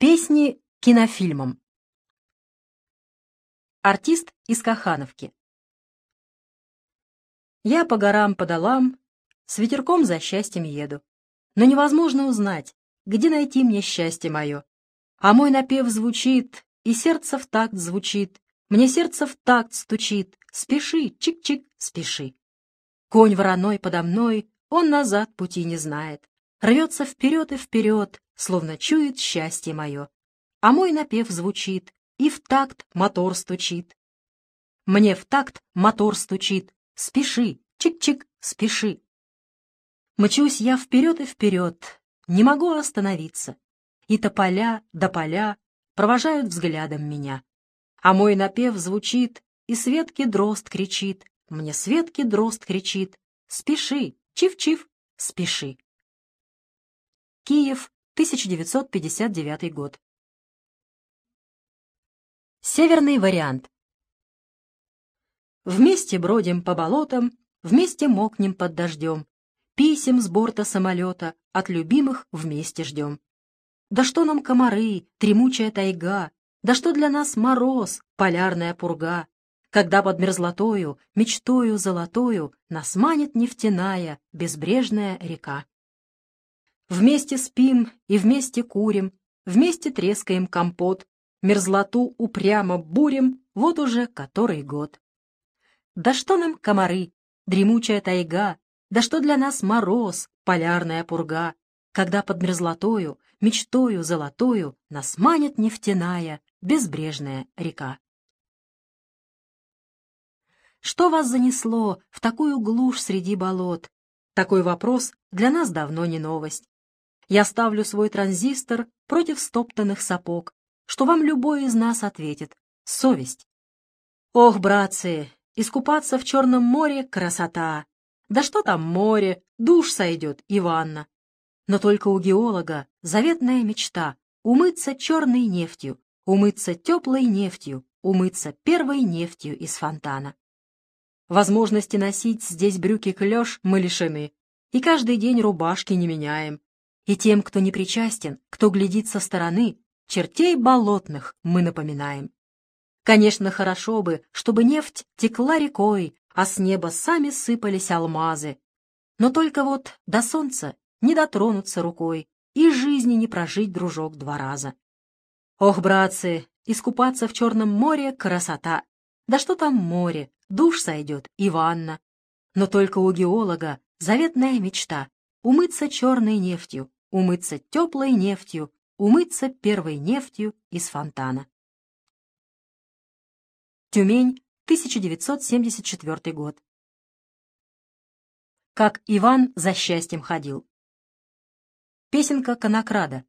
Песни кинофильмам. Артист из Кахановки. Я по горам, по долам, с ветерком за счастьем еду. Но невозможно узнать, где найти мне счастье мое. А мой напев звучит, и сердце в такт звучит, мне сердце в такт стучит. Спеши, чик-чик, спеши. Конь вороной подо мной, он назад пути не знает. Рвется вперед и вперед, словно чует счастье мое. А мой напев звучит, и в такт мотор стучит. Мне в такт мотор стучит. Спеши, чик-чик, спеши. Мчусь я вперед и вперед, не могу остановиться. И тополя да поля провожают взглядом меня. А мой напев звучит, и Светки дрозд кричит. Мне Светки дрозд кричит. Спеши, чив-чив, спеши. Киев, 1959 год. Северный вариант. Вместе бродим по болотам, вместе мокнем под дождем, писем с борта самолета от любимых вместе ждем. Да что нам комары, тремучая тайга, да что для нас мороз, полярная пурга, когда под мерзлотою, мечтою золотою нас манит нефтяная, безбрежная река. Вместе спим и вместе курим, вместе трескаем компот, мерзлоту упрямо бурим, вот уже который год. Да что нам комары, дремучая тайга, да что для нас мороз, полярная пурга, когда под мерзлотою, мечтою золотою нас манит нефтяная, безбрежная река. Что вас занесло в такую глушь среди болот? Такой вопрос для нас давно не новость. Я ставлю свой транзистор против стоптанных сапог, что вам любой из нас ответит — совесть. Ох, братцы, искупаться в Черном море — красота! Да что там море, душ сойдет и ванна. Но только у геолога заветная мечта — умыться черной нефтью, умыться теплой нефтью, умыться первой нефтью из фонтана. Возможности носить здесь брюки клеш мы лишены, и каждый день рубашки не меняем, и тем, кто не причастен, кто глядит со стороны, чертей болотных мы напоминаем. Конечно, хорошо бы, чтобы нефть текла рекой, а с неба сами сыпались алмазы. Но только вот до солнца не дотронуться рукой, и жизни не прожить, дружок, два раза. Ох, братцы, искупаться в Черном море — красота. Да что там море, душ сойдет и ванна. Но только у геолога заветная мечта — умыться черной нефтью, умыться теплой нефтью, умыться первой нефтью из фонтана. Тюмень, 1974 год. Как Иван за счастьем ходил. Песенка Конокрада.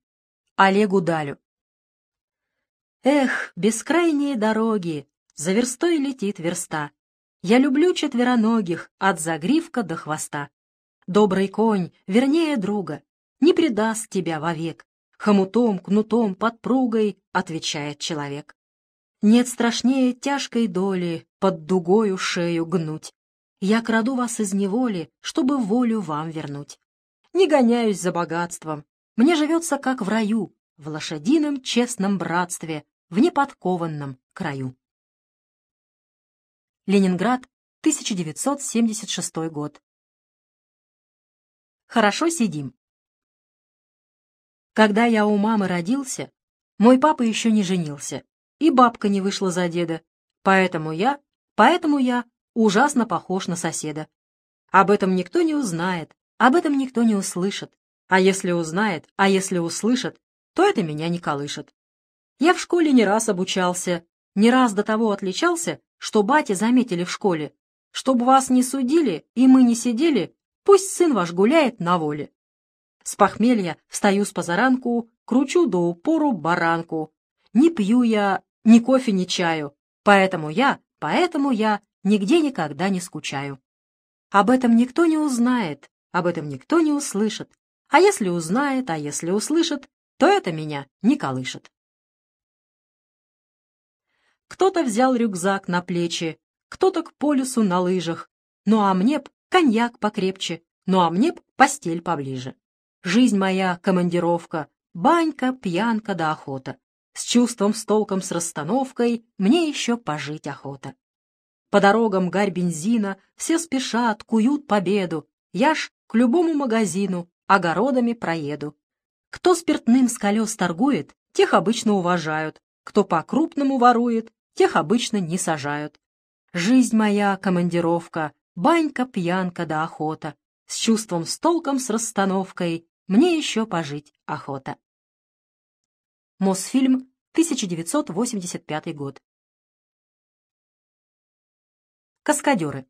Олегу Далю. Эх, бескрайние дороги, за верстой летит верста. Я люблю четвероногих от загривка до хвоста. Добрый конь, вернее друга, не предаст тебя вовек. Хомутом, кнутом, подпругой, отвечает человек. Нет страшнее тяжкой доли под дугою шею гнуть. Я краду вас из неволи, чтобы волю вам вернуть. Не гоняюсь за богатством, мне живется как в раю, в лошадином честном братстве, в неподкованном краю. Ленинград, 1976 год. Хорошо сидим. Когда я у мамы родился, мой папа еще не женился, и бабка не вышла за деда, поэтому я, поэтому я ужасно похож на соседа. Об этом никто не узнает, об этом никто не услышит. А если узнает, а если услышит, то это меня не колышет. Я в школе не раз обучался, не раз до того отличался, что бати заметили в школе. Чтобы вас не судили и мы не сидели, пусть сын ваш гуляет на воле. С похмелья встаю с позаранку, кручу до упору баранку. Не пью я ни кофе, ни чаю, поэтому я, поэтому я нигде никогда не скучаю. Об этом никто не узнает, об этом никто не услышит. А если узнает, а если услышит, то это меня не колышет. Кто-то взял рюкзак на плечи, кто-то к полюсу на лыжах. Ну а мне б коньяк покрепче, ну а мне б постель поближе. Жизнь моя — командировка, банька, пьянка да охота. С чувством, с толком, с расстановкой мне еще пожить охота. По дорогам гарь бензина, все спешат, куют победу. Я ж к любому магазину огородами проеду. Кто спиртным с колес торгует, тех обычно уважают. Кто по-крупному ворует, тех обычно не сажают. Жизнь моя — командировка, банька, пьянка да охота. С чувством, с толком, с расстановкой мне еще пожить охота. Мосфильм, 1985 год. Каскадеры.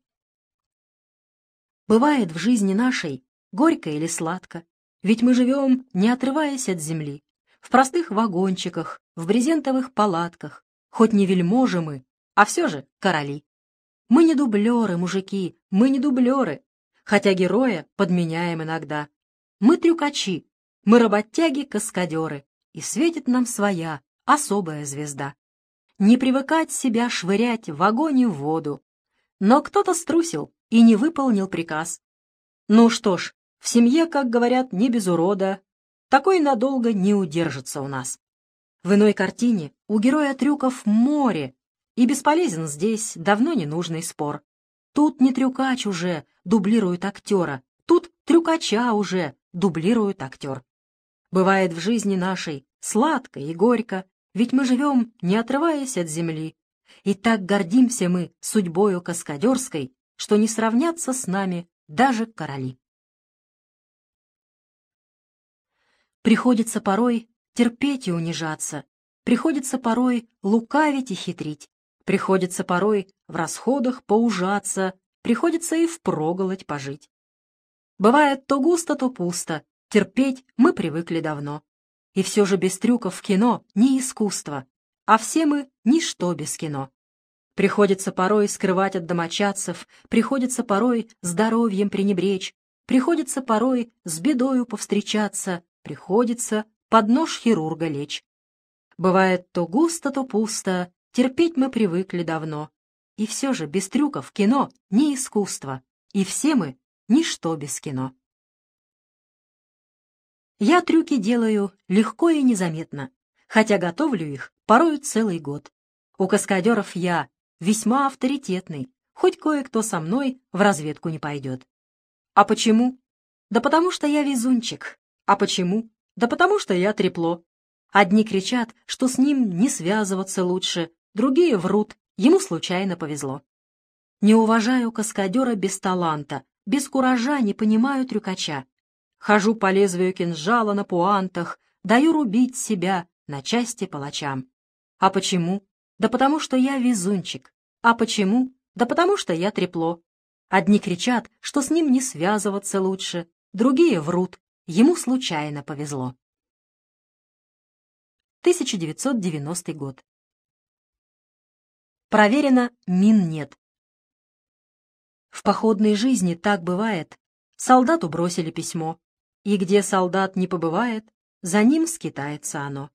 Бывает в жизни нашей горько или сладко, ведь мы живем, не отрываясь от земли, в простых вагончиках, в брезентовых палатках, хоть не вельможи мы, а все же короли. Мы не дублеры, мужики, мы не дублеры, хотя героя подменяем иногда. Мы трюкачи, мы работяги-каскадеры, и светит нам своя особая звезда. Не привыкать себя швырять в огонь и в воду. Но кто-то струсил и не выполнил приказ. Ну что ж, в семье, как говорят, не без урода. Такой надолго не удержится у нас. В иной картине у героя трюков море, и бесполезен здесь давно ненужный спор. Тут не трюкач уже дублирует актера, тут трюкача уже дублирует актер. Бывает в жизни нашей сладко и горько, ведь мы живем, не отрываясь от земли. И так гордимся мы судьбою каскадерской, что не сравнятся с нами даже короли. Приходится порой терпеть и унижаться, приходится порой лукавить и хитрить, приходится порой в расходах поужаться, приходится и впроголодь пожить. Бывает то густо, то пусто, терпеть мы привыкли давно. И все же без трюков в кино не искусство, а все мы ничто без кино. Приходится порой скрывать от домочадцев, приходится порой здоровьем пренебречь, приходится порой с бедою повстречаться, приходится под нож хирурга лечь. Бывает то густо, то пусто, терпеть мы привыкли давно. И все же без трюков кино не искусство, и все мы ничто без кино. Я трюки делаю легко и незаметно, хотя готовлю их порою целый год. У каскадеров я весьма авторитетный, хоть кое-кто со мной в разведку не пойдет. А почему? Да потому что я везунчик, а почему? Да потому что я трепло. Одни кричат, что с ним не связываться лучше, другие врут, ему случайно повезло. Не уважаю каскадера без таланта, без куража не понимаю трюкача. Хожу по лезвию кинжала на пуантах, даю рубить себя на части палачам. А почему? Да потому что я везунчик. А почему? Да потому что я трепло. Одни кричат, что с ним не связываться лучше, другие врут, Ему случайно повезло. 1990 год. Проверено, мин нет. В походной жизни так бывает. Солдату бросили письмо. И где солдат не побывает, за ним скитается оно.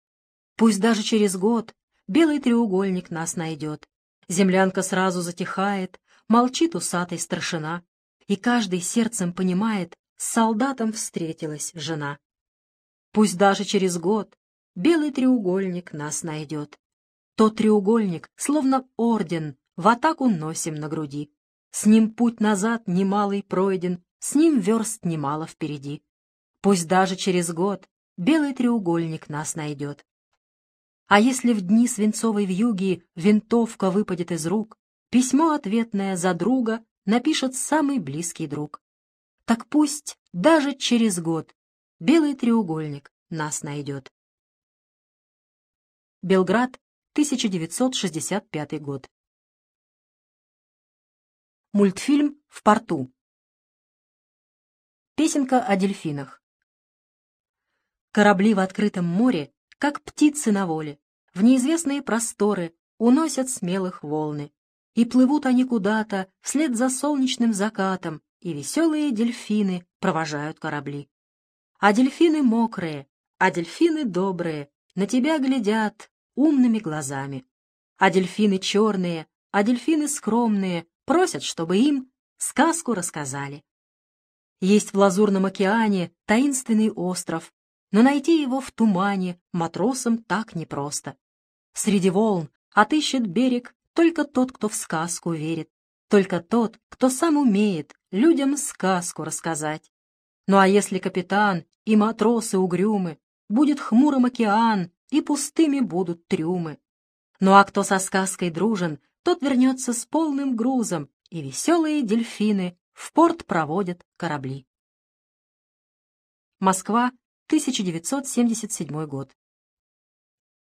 Пусть даже через год белый треугольник нас найдет. Землянка сразу затихает, молчит усатый старшина, и каждый сердцем понимает, с солдатом встретилась жена. Пусть даже через год белый треугольник нас найдет. Тот треугольник, словно орден, в атаку носим на груди. С ним путь назад немалый пройден, с ним верст немало впереди. Пусть даже через год белый треугольник нас найдет. А если в дни свинцовой вьюги винтовка выпадет из рук, письмо ответное за друга напишет самый близкий друг так пусть даже через год белый треугольник нас найдет. Белград, 1965 год. Мультфильм «В порту». Песенка о дельфинах. Корабли в открытом море, как птицы на воле, в неизвестные просторы уносят смелых волны. И плывут они куда-то вслед за солнечным закатом, и веселые дельфины провожают корабли. А дельфины мокрые, а дельфины добрые, на тебя глядят умными глазами. А дельфины черные, а дельфины скромные просят, чтобы им сказку рассказали. Есть в Лазурном океане таинственный остров, но найти его в тумане матросам так непросто. Среди волн отыщет берег только тот, кто в сказку верит, только тот, кто сам умеет людям сказку рассказать. Ну а если капитан и матросы угрюмы, будет хмурым океан, и пустыми будут трюмы. Ну а кто со сказкой дружен, тот вернется с полным грузом, и веселые дельфины в порт проводят корабли. Москва, 1977 год.